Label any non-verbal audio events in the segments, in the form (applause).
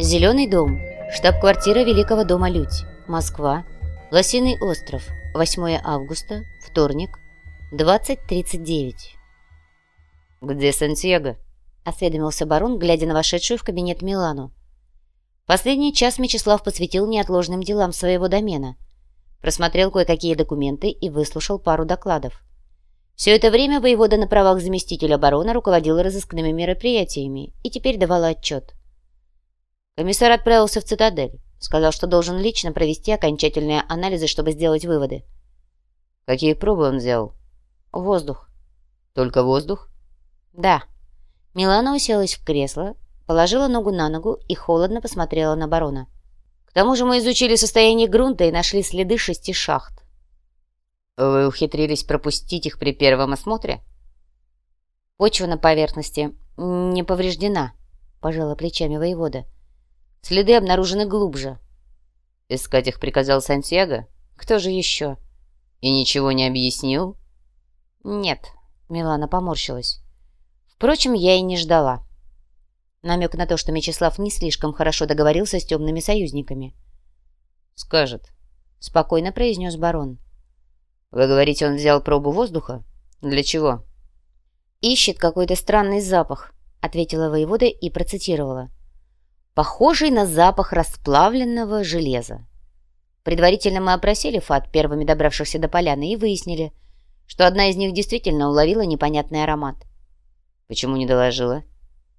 Зеленый дом. Штаб-квартира Великого дома Людь. Москва. Лосиный остров. 8 августа. Вторник. 20.39. «Где Сантьяго?» — осведомился барон, глядя на вошедшую в кабинет Милану. Последний час Мечислав посвятил неотложным делам своего домена. Просмотрел кое-какие документы и выслушал пару докладов. Все это время воевода на правах заместителя барона руководил разыскными мероприятиями и теперь давал отчет. Комиссар отправился в цитадель. Сказал, что должен лично провести окончательные анализы, чтобы сделать выводы. Какие пробы он взял? Воздух. Только воздух? Да. Милана уселась в кресло, положила ногу на ногу и холодно посмотрела на барона. К тому же мы изучили состояние грунта и нашли следы шести шахт. Вы ухитрились пропустить их при первом осмотре? Почва на поверхности не повреждена, пожала плечами воевода. Следы обнаружены глубже. Искать их приказал Сантьяго? Кто же еще? И ничего не объяснил? Нет, Милана поморщилась. Впрочем, я и не ждала. Намек на то, что Мечислав не слишком хорошо договорился с темными союзниками. «Скажет», — спокойно произнес барон. «Вы говорите, он взял пробу воздуха? Для чего?» «Ищет какой-то странный запах», — ответила воевода и процитировала похожий на запах расплавленного железа. Предварительно мы опросили ФАТ, первыми добравшихся до поляны, и выяснили, что одна из них действительно уловила непонятный аромат. Почему не доложила?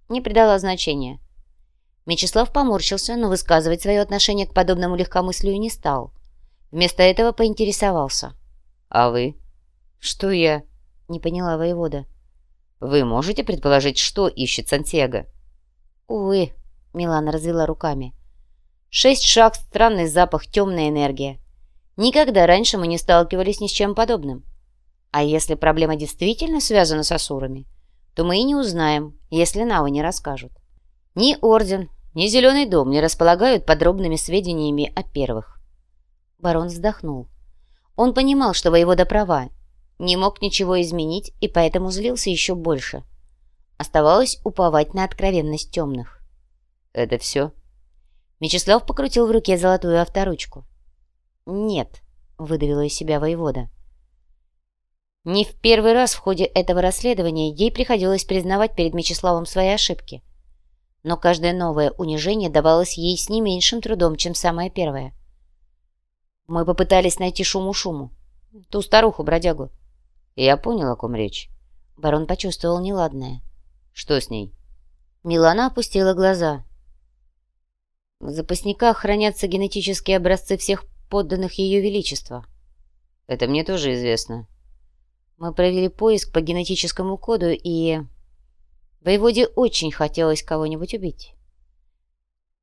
Не придала значения. Мечислав поморщился, но высказывать свое отношение к подобному легкомыслию не стал. Вместо этого поинтересовался. «А вы?» «Что я?» — не поняла воевода. «Вы можете предположить, что ищет Сантьяго?» «Увы», Милана развела руками. «Шесть шаг, странный запах, темная энергия. Никогда раньше мы не сталкивались ни с чем подобным. А если проблема действительно связана с Асурами, то мы и не узнаем, если Навы не расскажут. Ни Орден, ни Зеленый дом не располагают подробными сведениями о первых». Барон вздохнул. Он понимал, что воевода права, не мог ничего изменить и поэтому злился еще больше. Оставалось уповать на откровенность темных. «Это все?» Мечислав покрутил в руке золотую авторучку. «Нет», — выдавила из себя воевода. Не в первый раз в ходе этого расследования ей приходилось признавать перед Мечиславом свои ошибки. Но каждое новое унижение давалось ей с не меньшим трудом, чем самое первое. Мы попытались найти шуму-шуму, ту старуху-бродягу. Я понял, о ком речь. Барон почувствовал неладное. Что с ней? Милана опустила глаза. В запасниках хранятся генетические образцы всех подданных Ее Величества. Это мне тоже известно. Мы провели поиск по генетическому коду, и... Воеводе очень хотелось кого-нибудь убить.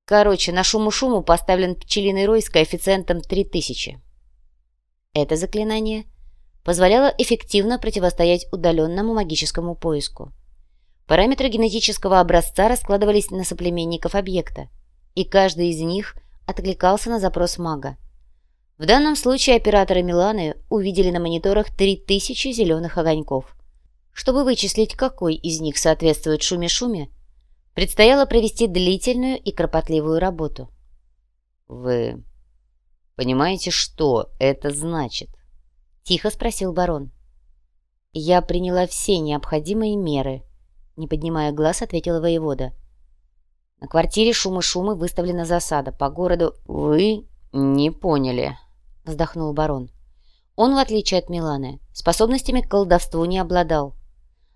Короче, на шуму-шуму поставлен пчелиный рой с коэффициентом 3000. Это заклинание позволяло эффективно противостоять удаленному магическому поиску. Параметры генетического образца раскладывались на соплеменников объекта – и каждый из них откликался на запрос мага. В данном случае операторы Миланы увидели на мониторах 3000 зеленых огоньков. Чтобы вычислить, какой из них соответствует шуме-шуме, предстояло провести длительную и кропотливую работу. «Вы понимаете, что это значит?» — тихо спросил барон. «Я приняла все необходимые меры», — не поднимая глаз, ответила воевода. — на квартире шумы-шумы выставлена засада. По городу... «Вы не поняли», — вздохнул барон. Он, в отличие от Миланы, способностями к колдовству не обладал.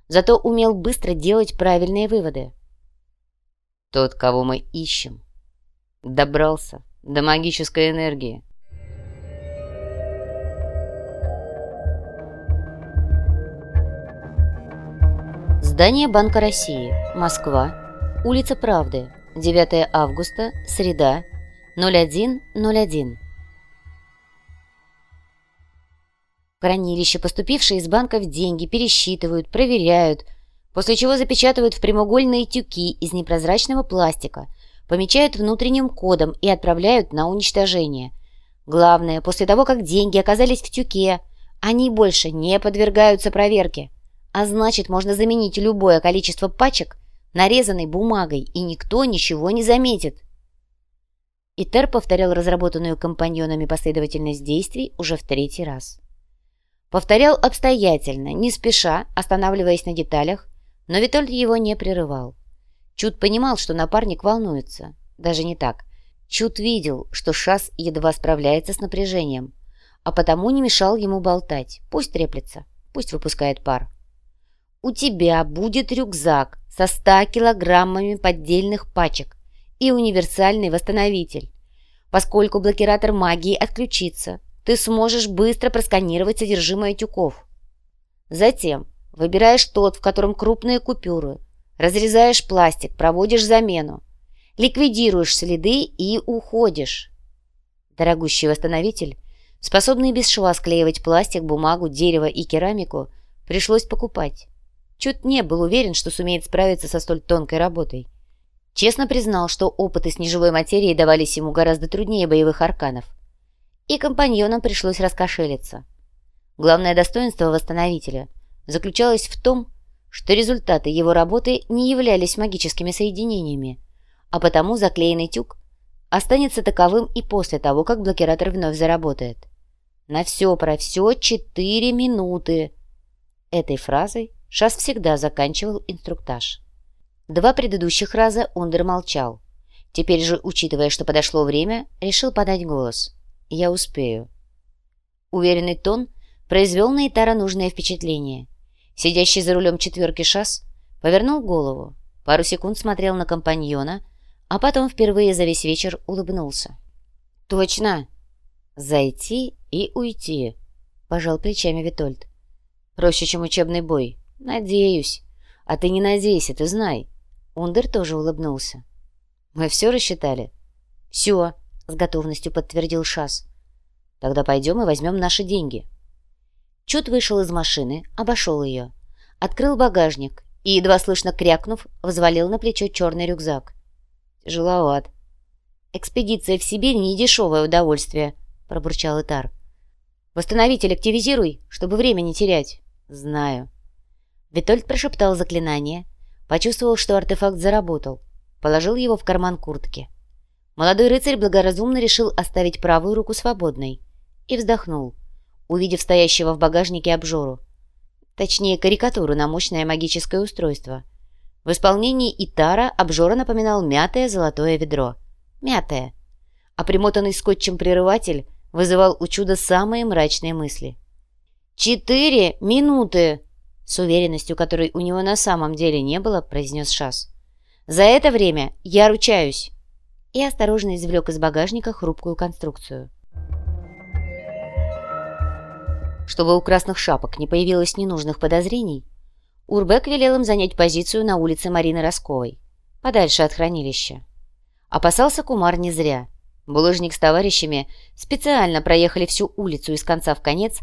Зато умел быстро делать правильные выводы. «Тот, кого мы ищем, добрался до магической энергии». Здание Банка России, Москва, Улица Правды, 9 августа, среда, 01.01. В хранилище поступившие из банков деньги пересчитывают, проверяют, после чего запечатывают в прямоугольные тюки из непрозрачного пластика, помечают внутренним кодом и отправляют на уничтожение. Главное, после того, как деньги оказались в тюке, они больше не подвергаются проверке. А значит, можно заменить любое количество пачек нарезанной бумагой, и никто ничего не заметит. Итер повторял разработанную компаньонами последовательность действий уже в третий раз. Повторял обстоятельно, не спеша, останавливаясь на деталях, но Витольд его не прерывал. Чуд понимал, что напарник волнуется. Даже не так. Чуд видел, что Шас едва справляется с напряжением, а потому не мешал ему болтать. Пусть треплется, пусть выпускает пар. «У тебя будет рюкзак со ста килограммами поддельных пачек и универсальный восстановитель. Поскольку блокиратор магии отключится, ты сможешь быстро просканировать содержимое тюков. Затем выбираешь тот, в котором крупные купюры, разрезаешь пластик, проводишь замену, ликвидируешь следы и уходишь. Дорогущий восстановитель, способный без шва склеивать пластик, бумагу, дерево и керамику, пришлось покупать. Чуть не был уверен, что сумеет справиться со столь тонкой работой. Честно признал, что опыты с неживой материей давались ему гораздо труднее боевых арканов. И компаньонам пришлось раскошелиться. Главное достоинство восстановителя заключалось в том, что результаты его работы не являлись магическими соединениями, а потому заклеенный тюк останется таковым и после того, как блокиратор вновь заработает. На все про все четыре минуты. Этой фразой Шас всегда заканчивал инструктаж. Два предыдущих раза Ундер молчал. Теперь же, учитывая, что подошло время, решил подать голос. «Я успею». Уверенный тон произвел на Итара нужное впечатление. Сидящий за рулем четверки Шас повернул голову, пару секунд смотрел на компаньона, а потом впервые за весь вечер улыбнулся. «Точно! Зайти и уйти!» — пожал плечами Витольд. «Проще, чем учебный бой. Надеюсь. А ты не надейся, ты знай. Ундер тоже улыбнулся. «Мы все рассчитали?» «Все», — с готовностью подтвердил Шас. «Тогда пойдем и возьмем наши деньги». Чуд вышел из машины, обошел ее, открыл багажник и, едва слышно крякнув, взвалил на плечо черный рюкзак. «Тяжеловат». «Экспедиция в Сибирь — не дешевое удовольствие», — пробурчал Итар. «Восстановитель активизируй, чтобы время не терять». «Знаю». Витольд прошептал заклинание, Почувствовал, что артефакт заработал. Положил его в карман куртки. Молодой рыцарь благоразумно решил оставить правую руку свободной. И вздохнул, увидев стоящего в багажнике обжору. Точнее, карикатуру на мощное магическое устройство. В исполнении Итара обжора напоминал мятое золотое ведро. Мятое. А примотанный скотчем прерыватель вызывал у чуда самые мрачные мысли. «Четыре минуты!» С уверенностью, которой у него на самом деле не было, произнес Шас. «За это время я ручаюсь!» И осторожно извлек из багажника хрупкую конструкцию. Чтобы у красных шапок не появилось ненужных подозрений, Урбек велел им занять позицию на улице Марины Росковой, подальше от хранилища. Опасался Кумар не зря. Булыжник с товарищами специально проехали всю улицу из конца в конец,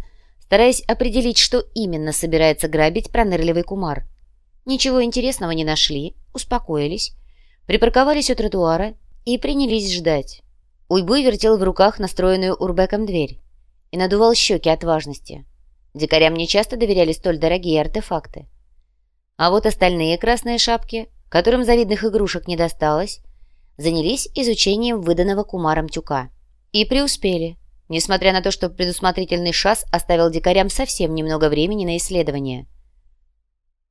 стараясь определить, что именно собирается грабить пронырливый кумар. Ничего интересного не нашли, успокоились, припарковались у тротуара и принялись ждать. Уйбуй вертел в руках настроенную урбеком дверь и надувал щеки от важности. Дикарям нечасто доверяли столь дорогие артефакты. А вот остальные красные шапки, которым завидных игрушек не досталось, занялись изучением выданного кумаром тюка. И преуспели – несмотря на то, что предусмотрительный шас оставил дикарям совсем немного времени на исследование.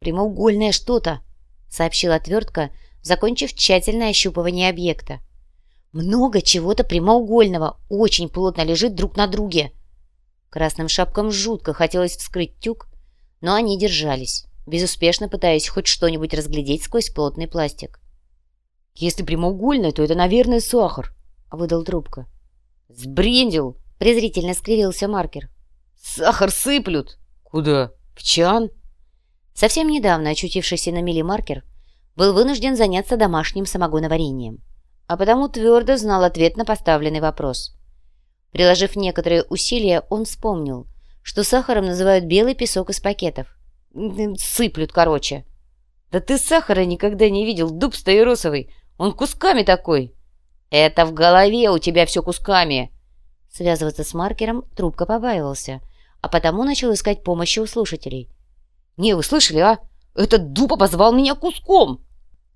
«Прямоугольное что-то», — сообщила отвертка, закончив тщательное ощупывание объекта. «Много чего-то прямоугольного, очень плотно лежит друг на друге». Красным шапкам жутко хотелось вскрыть тюк, но они держались, безуспешно пытаясь хоть что-нибудь разглядеть сквозь плотный пластик. «Если прямоугольное, то это, наверное, сахар», — выдал трубка. «Сбрендил!» — презрительно скривился маркер. «Сахар сыплют!» «Куда? В чан?» Совсем недавно очутившийся на мили маркер был вынужден заняться домашним самогоноварением, а потому твердо знал ответ на поставленный вопрос. Приложив некоторые усилия, он вспомнил, что сахаром называют белый песок из пакетов. «Сыплют, короче». «Да ты сахара никогда не видел, дуб стаиросовый! Он кусками такой!» «Это в голове у тебя все кусками!» Связываться с маркером трубка побаивался, а потому начал искать помощи у слушателей. «Не, вы слышали, а? Этот дуб обозвал меня куском!»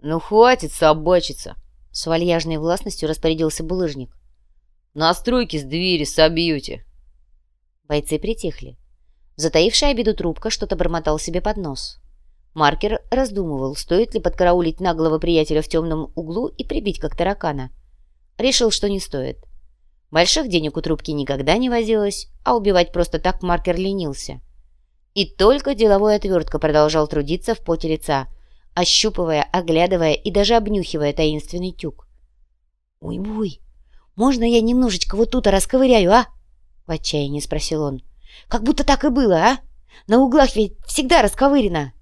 «Ну, хватит собачиться!» С вальяжной властностью распорядился булыжник. Настройки с двери собьете. Бойцы притихли. Затаившая обиду трубка что-то бормотал себе под нос. Маркер раздумывал, стоит ли подкараулить наглого приятеля в темном углу и прибить как таракана. Решил, что не стоит. Больших денег у трубки никогда не возилось, а убивать просто так Маркер ленился. И только деловой отвертка продолжал трудиться в поте лица, ощупывая, оглядывая и даже обнюхивая таинственный тюк. «Уй-буй, можно я немножечко вот тут расковыряю, а?» — в отчаянии спросил он. «Как будто так и было, а? На углах ведь всегда расковырено!»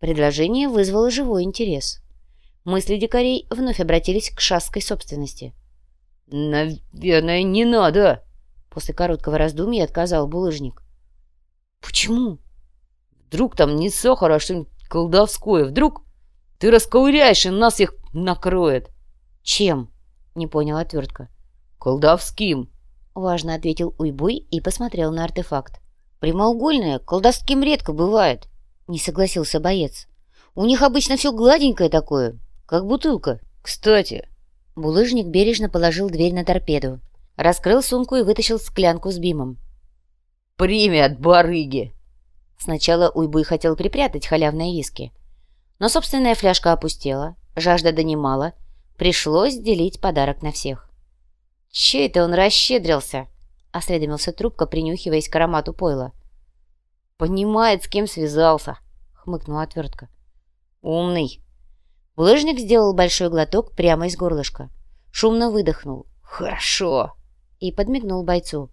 Предложение вызвало живой интерес. Мысли дикарей вновь обратились к шасской собственности. «Наверное, не надо!» После короткого раздумья отказал булыжник. «Почему?» «Вдруг там не сахар, а что-нибудь колдовское. Вдруг ты расковыряешь, и нас их накроет». «Чем?» — не понял отвертка. «Колдовским», — важно ответил Уйбуй и посмотрел на артефакт. «Прямоугольное колдовским редко бывает», — не согласился боец. «У них обычно все гладенькое такое, как бутылка. Кстати...» Булыжник бережно положил дверь на торпеду, раскрыл сумку и вытащил склянку с бимом. «Премия от барыги!» Сначала Уйбуй хотел припрятать халявные виски. Но собственная фляжка опустела, жажда донимала, пришлось делить подарок на всех. «Чей это он расщедрился?» — осведомился трубка, принюхиваясь к аромату пойла. «Понимает, с кем связался», — хмыкнула отвертка. «Умный». Булыжник сделал большой глоток прямо из горлышка. Шумно выдохнул. «Хорошо!» И подмигнул бойцу.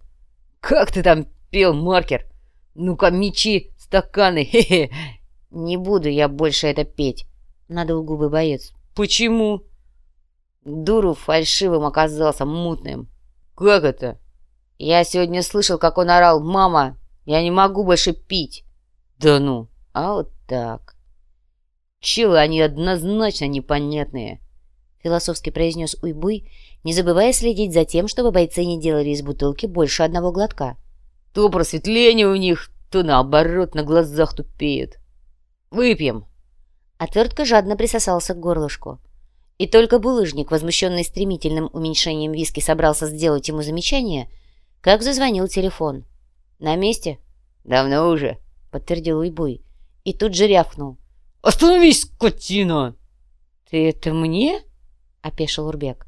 «Как ты там пел, маркер? Ну-ка, мечи, стаканы, (laughs) хе-хе!» «Не буду я больше это петь», — надул губы боец. «Почему?» Дуру фальшивым оказался, мутным. «Как это?» «Я сегодня слышал, как он орал, «Мама, я не могу больше пить!» «Да ну!» «А вот так!» «Челы, они однозначно непонятные!» Философски произнес Уйбуй, не забывая следить за тем, чтобы бойцы не делали из бутылки больше одного глотка. «То просветление у них, то наоборот на глазах тупеют. Выпьем!» Отвертка жадно присосался к горлышку. И только булыжник, возмущенный стремительным уменьшением виски, собрался сделать ему замечание, как зазвонил телефон. «На месте?» «Давно уже», — подтвердил Уйбуй. И тут же рявкнул. «Остановись, скотина!» «Ты это мне?» — опешил Урбек.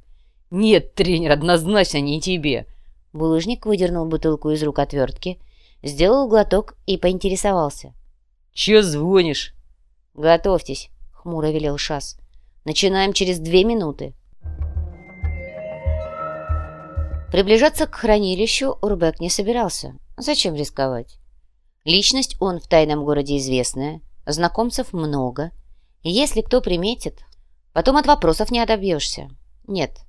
«Нет, тренер, однозначно не тебе!» Булыжник выдернул бутылку из рук отвертки, сделал глоток и поинтересовался. «Че звонишь?» «Готовьтесь», — хмуро велел Шас. Начинаем через две минуты. Приближаться к хранилищу Урбек не собирался. Зачем рисковать? Личность он в тайном городе известная, знакомцев много. Если кто приметит, потом от вопросов не отобьешься. Нет.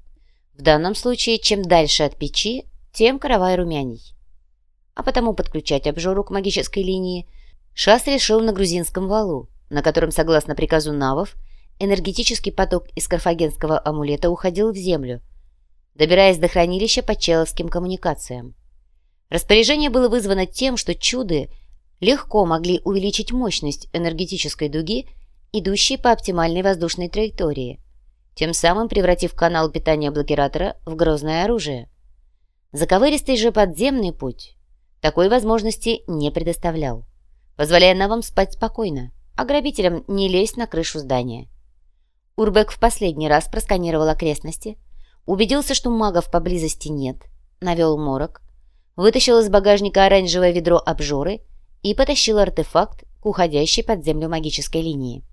В данном случае, чем дальше от печи, тем каравай румяней. А потому подключать обжору к магической линии Шас решил на грузинском валу, на котором, согласно приказу Навов, энергетический поток из карфагенского амулета уходил в землю, добираясь до хранилища по человским коммуникациям. Распоряжение было вызвано тем, что чуды легко могли увеличить мощность энергетической дуги, идущей по оптимальной воздушной траектории, тем самым превратив канал питания блокиратора в грозное оружие. Заковыристый же подземный путь такой возможности не предоставлял, позволяя навам спать спокойно, а грабителям не лезть на крышу здания. Урбек в последний раз просканировал окрестности, убедился, что магов поблизости нет, навел морок, вытащил из багажника оранжевое ведро обжоры и потащил артефакт к уходящей под землю магической линии.